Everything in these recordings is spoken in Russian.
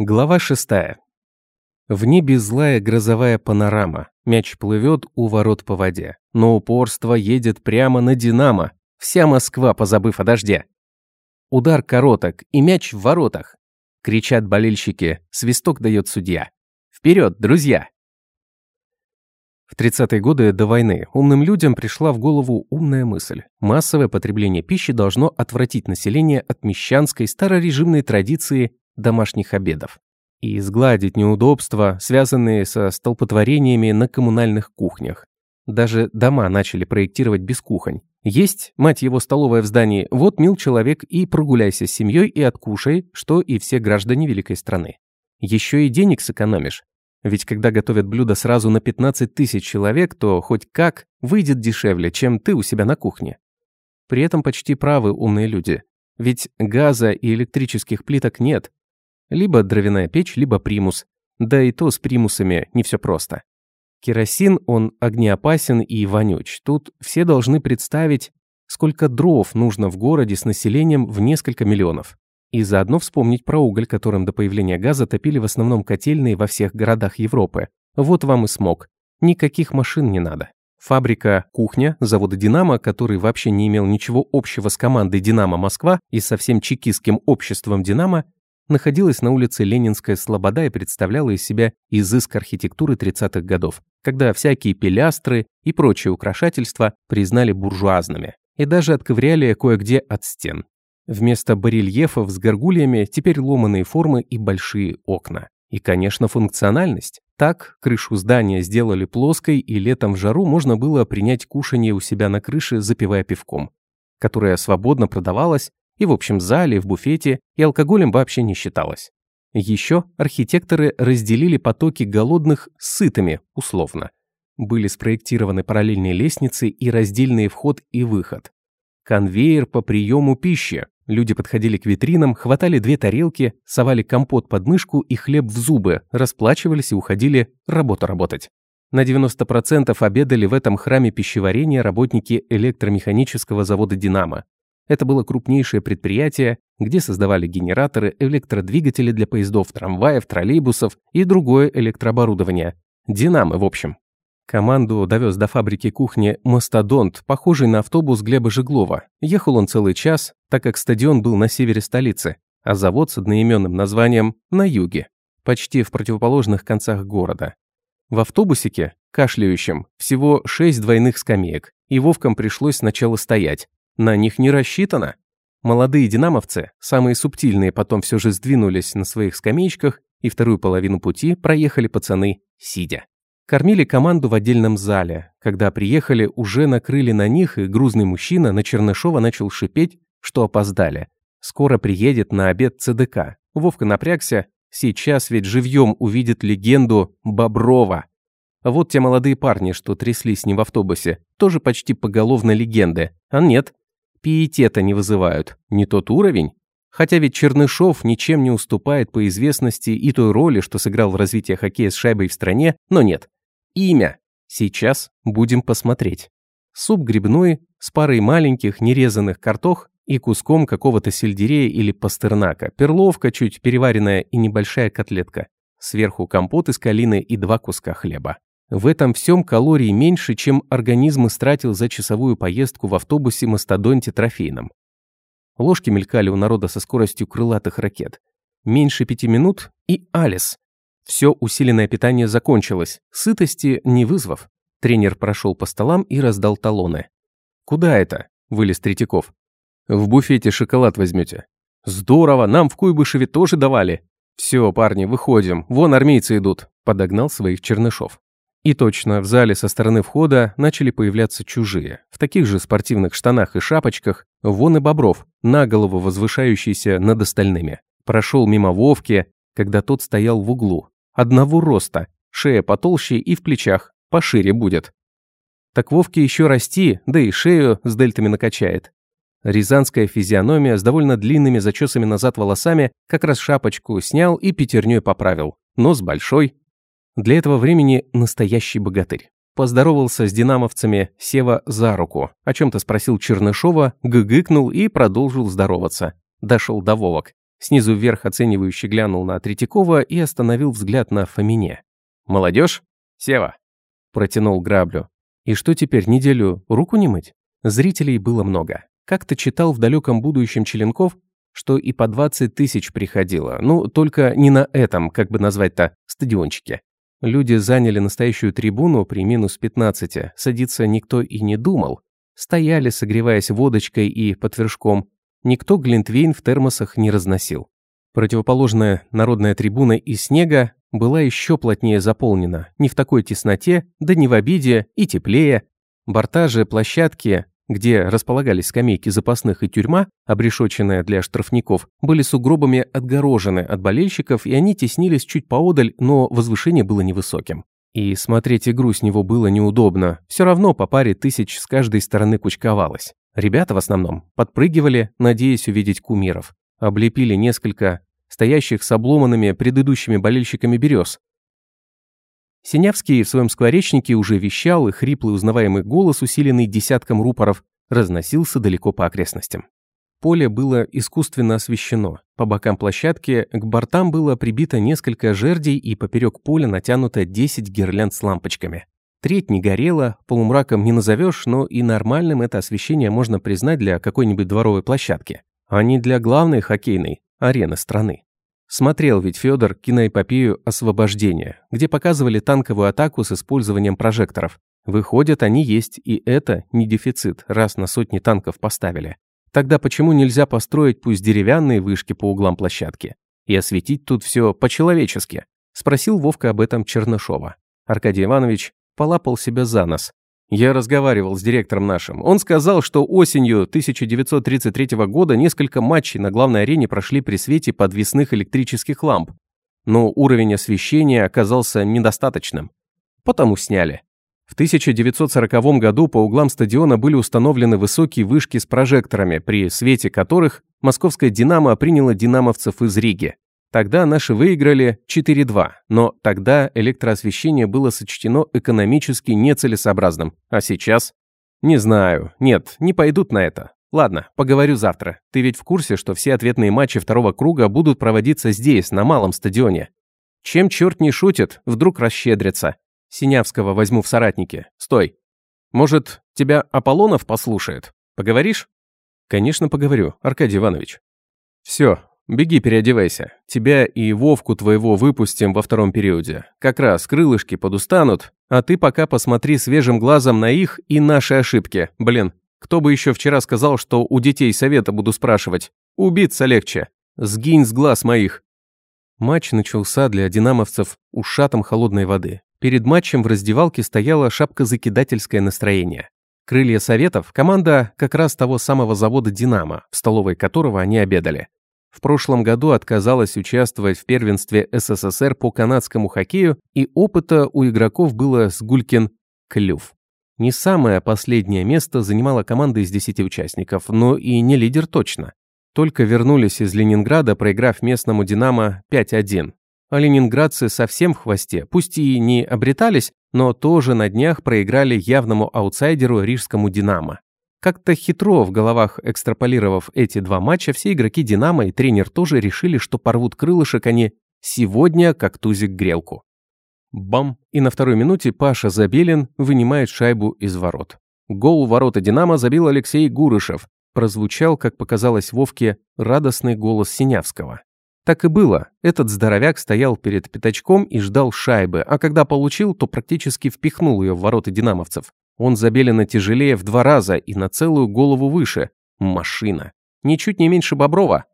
Глава шестая. В небе злая грозовая панорама. Мяч плывет у ворот по воде. Но упорство едет прямо на «Динамо». Вся Москва, позабыв о дожде. Удар короток, и мяч в воротах. Кричат болельщики, свисток дает судья. Вперед, друзья! В 30-е годы до войны умным людям пришла в голову умная мысль. Массовое потребление пищи должно отвратить население от мещанской старорежимной традиции домашних обедов и сгладить неудобства, связанные со столпотворениями на коммунальных кухнях. Даже дома начали проектировать без кухонь. Есть, мать его, столовая в здании, вот мил человек и прогуляйся с семьей и откушай, что и все граждане великой страны. Еще и денег сэкономишь. Ведь когда готовят блюдо сразу на 15 тысяч человек, то хоть как выйдет дешевле, чем ты у себя на кухне. При этом почти правы умные люди. Ведь газа и электрических плиток нет, либо дровяная печь, либо примус. Да и то с примусами не все просто. Керосин, он огнеопасен и вонюч. Тут все должны представить, сколько дров нужно в городе с населением в несколько миллионов. И заодно вспомнить про уголь, которым до появления газа топили в основном котельные во всех городах Европы. Вот вам и смог. Никаких машин не надо. Фабрика «Кухня» завода «Динамо», который вообще не имел ничего общего с командой «Динамо Москва» и со всем чекистским обществом «Динамо», находилась на улице Ленинская Слобода и представляла из себя изыск архитектуры 30-х годов, когда всякие пилястры и прочие украшательства признали буржуазными и даже отковыряли кое-где от стен. Вместо барельефов с горгульями теперь ломаные формы и большие окна. И, конечно, функциональность. Так, крышу здания сделали плоской, и летом в жару можно было принять кушанье у себя на крыше, запивая пивком, которое свободно продавалось и в общем зале, в буфете, и алкоголем вообще не считалось. Еще архитекторы разделили потоки голодных с сытыми, условно. Были спроектированы параллельные лестницы и раздельный вход и выход. Конвейер по приему пищи. Люди подходили к витринам, хватали две тарелки, совали компот под мышку и хлеб в зубы, расплачивались и уходили работу работать. На 90% обедали в этом храме пищеварения работники электромеханического завода «Динамо». Это было крупнейшее предприятие, где создавали генераторы, электродвигатели для поездов, трамваев, троллейбусов и другое электрооборудование. Динамо, в общем. Команду довез до фабрики кухни «Мастодонт», похожий на автобус Глеба Жеглова. Ехал он целый час, так как стадион был на севере столицы, а завод с одноименным названием «На юге», почти в противоположных концах города. В автобусике, кашляющем, всего шесть двойных скамеек, и Вовкам пришлось сначала стоять, на них не рассчитано. Молодые динамовцы, самые субтильные, потом все же сдвинулись на своих скамеечках, и вторую половину пути проехали пацаны, сидя. Кормили команду в отдельном зале. Когда приехали, уже накрыли на них, и грузный мужчина на Чернышова начал шипеть, что опоздали. Скоро приедет на обед ЦДК. Вовка напрягся. Сейчас ведь живьем увидит легенду Боброва. Вот те молодые парни, что тряслись с ним в автобусе, тоже почти поголовно легенды. А нет, пиетета не вызывают. Не тот уровень. Хотя ведь Чернышов ничем не уступает по известности и той роли, что сыграл в развитии хоккея с шайбой в стране, но нет. Имя. Сейчас будем посмотреть. Суп грибной с парой маленьких нерезанных картох и куском какого-то сельдерея или пастернака, перловка чуть переваренная и небольшая котлетка. Сверху компот из калины и два куска хлеба. В этом всем калорий меньше, чем организм истратил за часовую поездку в автобусе мастодонте трофейном. Ложки мелькали у народа со скоростью крылатых ракет. Меньше пяти минут и Алис. Все усиленное питание закончилось, сытости не вызвав. Тренер прошел по столам и раздал талоны. «Куда это?» – вылез Третьяков. «В буфете шоколад возьмете». «Здорово, нам в Куйбышеве тоже давали». «Все, парни, выходим, вон армейцы идут», – подогнал своих чернышов. И точно, в зале со стороны входа начали появляться чужие. В таких же спортивных штанах и шапочках, вон и Бобров, на голову возвышающийся над остальными. Прошел мимо Вовки, когда тот стоял в углу. Одного роста, шея потолще и в плечах, пошире будет. Так Вовке еще расти, да и шею с дельтами накачает. Рязанская физиономия с довольно длинными зачесами назад волосами как раз шапочку снял и пятерней поправил. Нос большой, для этого времени настоящий богатырь. Поздоровался с динамовцами Сева за руку, о чем-то спросил Чернышова, гыгыкнул и продолжил здороваться. Дошел до Вовок. Снизу вверх оценивающе глянул на Третьякова и остановил взгляд на Фомине. «Молодежь? Сева!» Протянул граблю. «И что теперь, неделю руку не мыть?» Зрителей было много. Как-то читал в далеком будущем Челенков, что и по 20 тысяч приходило. Ну, только не на этом, как бы назвать-то, стадиончике. Люди заняли настоящую трибуну при минус 15. Садиться никто и не думал. Стояли, согреваясь водочкой и под вершком. Никто глинтвейн в термосах не разносил. Противоположная народная трибуна из снега была еще плотнее заполнена. Не в такой тесноте, да не в обиде, и теплее. Борта же площадки, где располагались скамейки запасных и тюрьма, обрешоченная для штрафников, были сугробами отгорожены от болельщиков, и они теснились чуть поодаль, но возвышение было невысоким. И смотреть игру с него было неудобно. Все равно по паре тысяч с каждой стороны кучковалось. Ребята в основном подпрыгивали, надеясь увидеть кумиров. Облепили несколько стоящих с обломанными предыдущими болельщиками берез. Синявский в своем скворечнике уже вещал, и хриплый узнаваемый голос, усиленный десятком рупоров, разносился далеко по окрестностям. Поле было искусственно освещено. По бокам площадки к бортам было прибито несколько жердей и поперек поля натянуто 10 гирлянд с лампочками. Треть не горела, полумраком не назовешь, но и нормальным это освещение можно признать для какой-нибудь дворовой площадки, а не для главной хоккейной арены страны. Смотрел ведь Федор киноэпопею «Освобождение», где показывали танковую атаку с использованием прожекторов. Выходят, они есть, и это не дефицит, раз на сотни танков поставили. Тогда почему нельзя построить пусть деревянные вышки по углам площадки и осветить тут все по-человечески? Спросил Вовка об этом Чернышова. Аркадий Иванович полапал себя за нос. Я разговаривал с директором нашим. Он сказал, что осенью 1933 года несколько матчей на главной арене прошли при свете подвесных электрических ламп. Но уровень освещения оказался недостаточным. Потому сняли. В 1940 году по углам стадиона были установлены высокие вышки с прожекторами, при свете которых московская «Динамо» приняла динамовцев из Риги. Тогда наши выиграли 4-2, но тогда электроосвещение было сочтено экономически нецелесообразным. А сейчас? Не знаю. Нет, не пойдут на это. Ладно, поговорю завтра. Ты ведь в курсе, что все ответные матчи второго круга будут проводиться здесь, на малом стадионе? Чем черт не шутит, вдруг расщедрится. Синявского возьму в соратники. Стой. Может, тебя Аполлонов послушает? Поговоришь? Конечно, поговорю, Аркадий Иванович. Все, беги переодевайся. Тебя и Вовку твоего выпустим во втором периоде. Как раз крылышки подустанут, а ты пока посмотри свежим глазом на их и наши ошибки. Блин, кто бы еще вчера сказал, что у детей совета буду спрашивать? Убиться легче. Сгинь с глаз моих. Матч начался для динамовцев ушатом холодной воды. Перед матчем в раздевалке стояла шапка-закидательское настроение. Крылья Советов – команда как раз того самого завода «Динамо», в столовой которого они обедали. В прошлом году отказалась участвовать в первенстве СССР по канадскому хоккею, и опыта у игроков было с Гулькин клюв. Не самое последнее место занимала команда из 10 участников, но и не лидер точно. Только вернулись из Ленинграда, проиграв местному «Динамо» 5-1. А ленинградцы совсем в хвосте, пусть и не обретались, но тоже на днях проиграли явному аутсайдеру рижскому «Динамо». Как-то хитро в головах экстраполировав эти два матча, все игроки «Динамо» и тренер тоже решили, что порвут крылышек они сегодня, как тузик грелку. Бам! И на второй минуте Паша Забелин вынимает шайбу из ворот. Гол у ворота «Динамо» забил Алексей Гурышев. Прозвучал, как показалось Вовке, радостный голос Синявского. Так и было. Этот здоровяк стоял перед пятачком и ждал шайбы, а когда получил, то практически впихнул ее в ворота динамовцев. Он забелено тяжелее в два раза и на целую голову выше. Машина. Ничуть не меньше Боброва.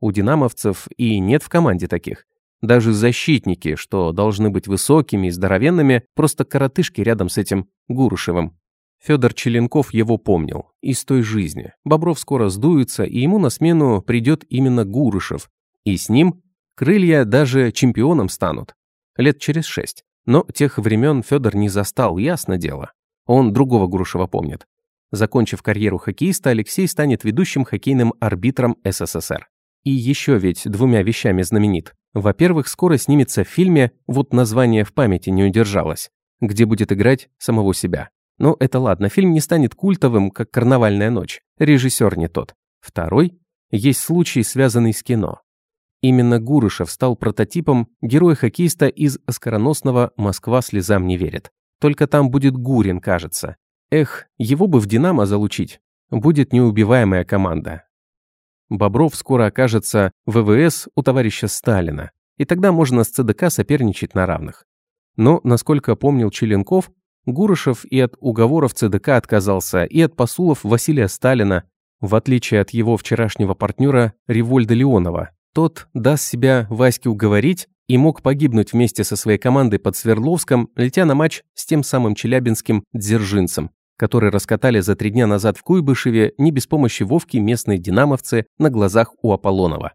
У динамовцев и нет в команде таких. Даже защитники, что должны быть высокими и здоровенными, просто коротышки рядом с этим Гурушевым. Федор Челенков его помнил. Из той жизни. Бобров скоро сдуется, и ему на смену придет именно Гурышев, и с ним крылья даже чемпионом станут. Лет через шесть. Но тех времен Федор не застал, ясно дело. Он другого Грушева помнит. Закончив карьеру хоккеиста, Алексей станет ведущим хоккейным арбитром СССР. И еще ведь двумя вещами знаменит. Во-первых, скоро снимется в фильме, вот название в памяти не удержалось, где будет играть самого себя. Но это ладно, фильм не станет культовым, как «Карнавальная ночь». Режиссер не тот. Второй, есть случай, связанный с кино. Именно Гурышев стал прототипом героя-хоккеиста из оскароносного «Москва слезам не верит». Только там будет Гурин, кажется. Эх, его бы в «Динамо» залучить. Будет неубиваемая команда. Бобров скоро окажется в ВВС у товарища Сталина, и тогда можно с ЦДК соперничать на равных. Но, насколько помнил Челенков, Гурышев и от уговоров ЦДК отказался, и от посулов Василия Сталина, в отличие от его вчерашнего партнера Револьда Леонова. Тот даст себя Ваське уговорить и мог погибнуть вместе со своей командой под Свердловском, летя на матч с тем самым челябинским Дзержинцем, который раскатали за три дня назад в Куйбышеве не без помощи Вовки местные динамовцы на глазах у Аполлонова.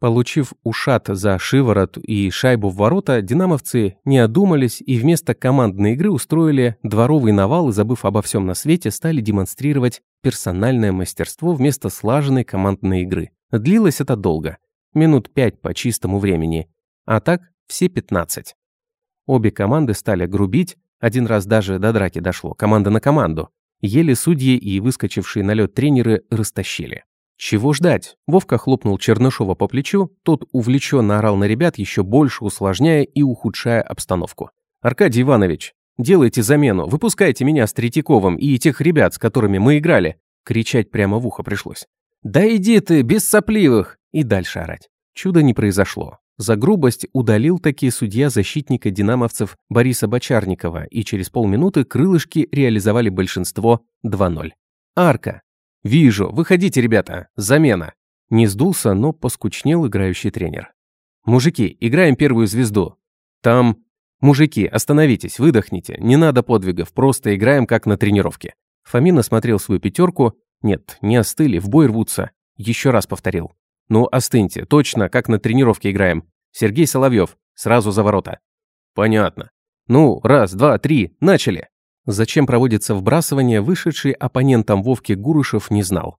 Получив ушат за шиворот и шайбу в ворота, динамовцы не одумались и вместо командной игры устроили дворовый навал и, забыв обо всем на свете, стали демонстрировать персональное мастерство вместо слаженной командной игры. Длилось это долго, минут пять по чистому времени, а так все 15. Обе команды стали грубить, один раз даже до драки дошло, команда на команду. Еле судьи и выскочившие на лед тренеры растащили. Чего ждать? Вовка хлопнул Чернышова по плечу, тот увлеченно орал на ребят, еще больше усложняя и ухудшая обстановку. «Аркадий Иванович, делайте замену, выпускайте меня с Третьяковым и тех ребят, с которыми мы играли!» Кричать прямо в ухо пришлось. «Да иди ты, без сопливых!» И дальше орать. Чудо не произошло. За грубость удалил такие судья защитника динамовцев Бориса Бочарникова, и через полминуты крылышки реализовали большинство 2-0. Арка. «Вижу, выходите, ребята, замена!» Не сдулся, но поскучнел играющий тренер. «Мужики, играем первую звезду. Там... Мужики, остановитесь, выдохните, не надо подвигов, просто играем как на тренировке». Фомин осмотрел свою пятерку. Нет, не остыли, в бой рвутся. Еще раз повторил. «Ну, остыньте, точно, как на тренировке играем. Сергей Соловьев, сразу за ворота». «Понятно. Ну, раз, два, три, начали!» Зачем проводится вбрасывание, вышедший оппонентом Вовки Гурышев не знал.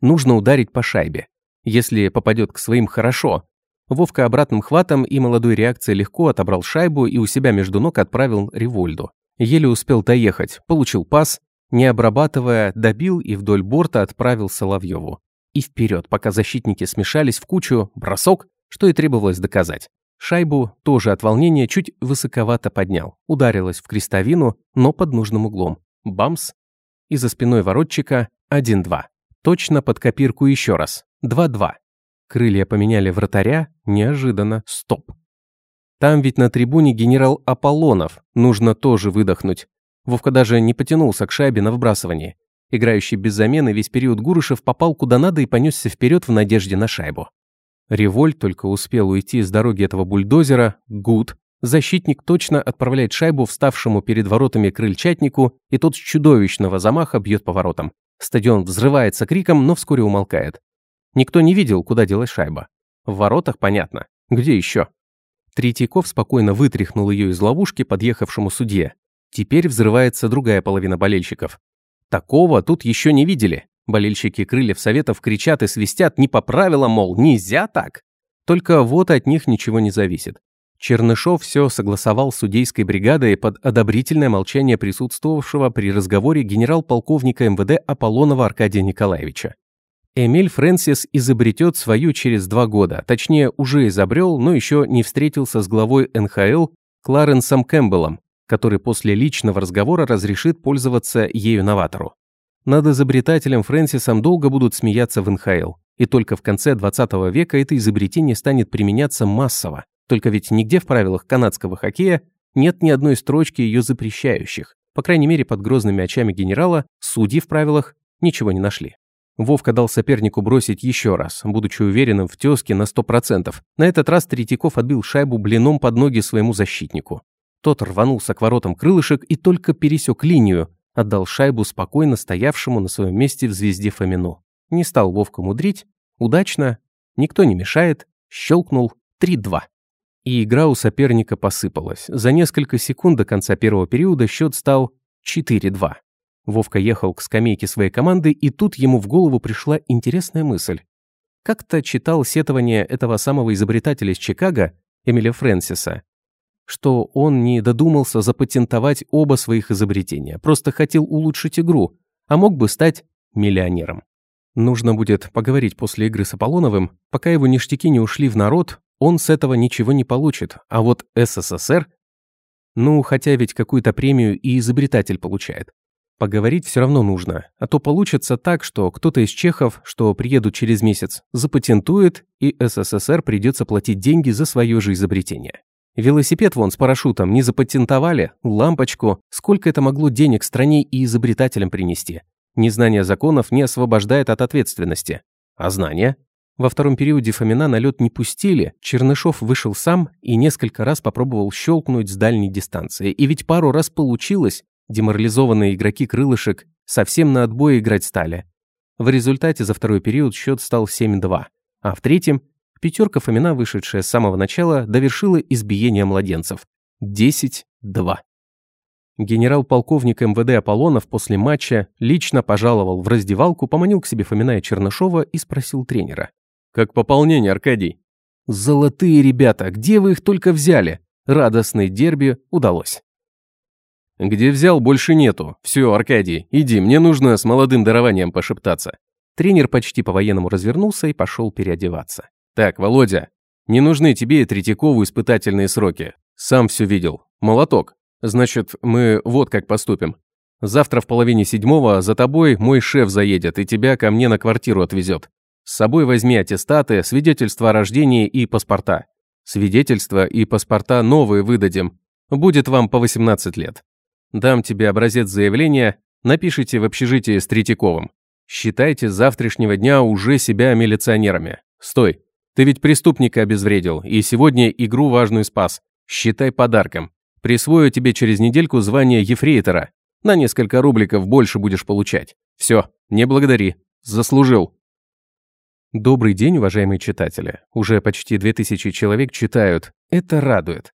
Нужно ударить по шайбе. Если попадет к своим – хорошо. Вовка обратным хватом и молодой реакцией легко отобрал шайбу и у себя между ног отправил Револьду. Еле успел доехать, получил пас, не обрабатывая, добил и вдоль борта отправил Соловьеву. И вперед, пока защитники смешались в кучу, бросок, что и требовалось доказать. Шайбу, тоже от волнения, чуть высоковато поднял. Ударилась в крестовину, но под нужным углом. Бамс. И за спиной воротчика 1-2. Точно под копирку еще раз. 2-2. Крылья поменяли вратаря. Неожиданно. Стоп. Там ведь на трибуне генерал Аполлонов. Нужно тоже выдохнуть. Вовка даже не потянулся к шайбе на вбрасывание. Играющий без замены весь период Гурышев попал куда надо и понесся вперед в надежде на шайбу. Револь только успел уйти с дороги этого бульдозера, гуд. Защитник точно отправляет шайбу вставшему перед воротами крыльчатнику, и тот с чудовищного замаха бьет по воротам. Стадион взрывается криком, но вскоре умолкает. Никто не видел, куда делась шайба. В воротах понятно. Где еще? Третьяков спокойно вытряхнул ее из ловушки подъехавшему судье. Теперь взрывается другая половина болельщиков. Такого тут еще не видели. Болельщики крыльев советов кричат и свистят не по правилам, мол, нельзя так. Только вот от них ничего не зависит. Чернышов все согласовал с судейской бригадой под одобрительное молчание присутствовавшего при разговоре генерал-полковника МВД Аполлонова Аркадия Николаевича. Эмиль Фрэнсис изобретет свою через два года, точнее, уже изобрел, но еще не встретился с главой НХЛ Кларенсом Кэмпбеллом, который после личного разговора разрешит пользоваться ею новатору. Над изобретателем Фрэнсисом долго будут смеяться в НХЛ. И только в конце 20 века это изобретение станет применяться массово. Только ведь нигде в правилах канадского хоккея нет ни одной строчки ее запрещающих. По крайней мере, под грозными очами генерала судьи в правилах ничего не нашли. Вовка дал сопернику бросить еще раз, будучи уверенным в тезке на 100%. На этот раз Третьяков отбил шайбу блином под ноги своему защитнику. Тот рванулся к воротам крылышек и только пересек линию, Отдал шайбу спокойно стоявшему на своем месте в звезде Фомину. Не стал Вовка мудрить. Удачно. Никто не мешает. Щелкнул. 3-2. И игра у соперника посыпалась. За несколько секунд до конца первого периода счет стал 4-2. Вовка ехал к скамейке своей команды, и тут ему в голову пришла интересная мысль. Как-то читал сетование этого самого изобретателя из Чикаго, Эмиля Фрэнсиса, что он не додумался запатентовать оба своих изобретения, просто хотел улучшить игру, а мог бы стать миллионером. Нужно будет поговорить после игры с Аполлоновым, пока его ништяки не ушли в народ, он с этого ничего не получит, а вот СССР... Ну, хотя ведь какую-то премию и изобретатель получает. Поговорить все равно нужно, а то получится так, что кто-то из чехов, что приедут через месяц, запатентует, и СССР придется платить деньги за свое же изобретение. Велосипед вон с парашютом не запатентовали, лампочку, сколько это могло денег стране и изобретателям принести. Незнание законов не освобождает от ответственности. А знания? Во втором периоде Фомина на лед не пустили, Чернышов вышел сам и несколько раз попробовал щелкнуть с дальней дистанции. И ведь пару раз получилось, Деморализованные игроки крылышек совсем на отбой играть стали. В результате за второй период счет стал 7-2, а в третьем пятерка Фомина, вышедшая с самого начала, довершила избиение младенцев. 10-2. Генерал-полковник МВД Аполлонов после матча лично пожаловал в раздевалку, поманил к себе Фомина и Чернышова и спросил тренера. «Как пополнение, Аркадий?» «Золотые ребята, где вы их только взяли?» Радостный дерби удалось. «Где взял, больше нету. Все, Аркадий, иди, мне нужно с молодым дарованием пошептаться». Тренер почти по-военному развернулся и пошел переодеваться. «Так, Володя, не нужны тебе и Третьякову испытательные сроки. Сам все видел. Молоток. Значит, мы вот как поступим. Завтра в половине седьмого за тобой мой шеф заедет и тебя ко мне на квартиру отвезет. С собой возьми аттестаты, свидетельства о рождении и паспорта. Свидетельства и паспорта новые выдадим. Будет вам по 18 лет. Дам тебе образец заявления, напишите в общежитии с Третьяковым. Считайте с завтрашнего дня уже себя милиционерами. Стой, ты ведь преступника обезвредил, и сегодня игру важную спас. Считай подарком. Присвою тебе через недельку звание ефрейтора. На несколько рубликов больше будешь получать. Все, не благодари. Заслужил. Добрый день, уважаемые читатели. Уже почти 2000 человек читают. Это радует.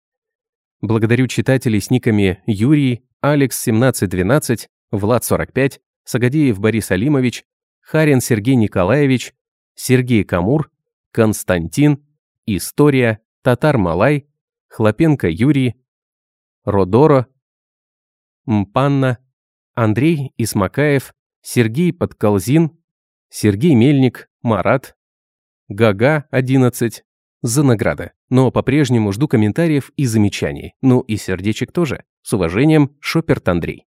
Благодарю читателей с никами Юрий, Алекс 1712, Влад 45, Сагадеев Борис Алимович, Харин Сергей Николаевич, Сергей Камур, Константин, История, Татар Малай, Хлопенко Юрий, Родоро, Мпанна, Андрей Исмакаев, Сергей Подколзин, Сергей Мельник, Марат, Гага 11, за награды. Но по-прежнему жду комментариев и замечаний. Ну и сердечек тоже. С уважением, Шоперт Андрей.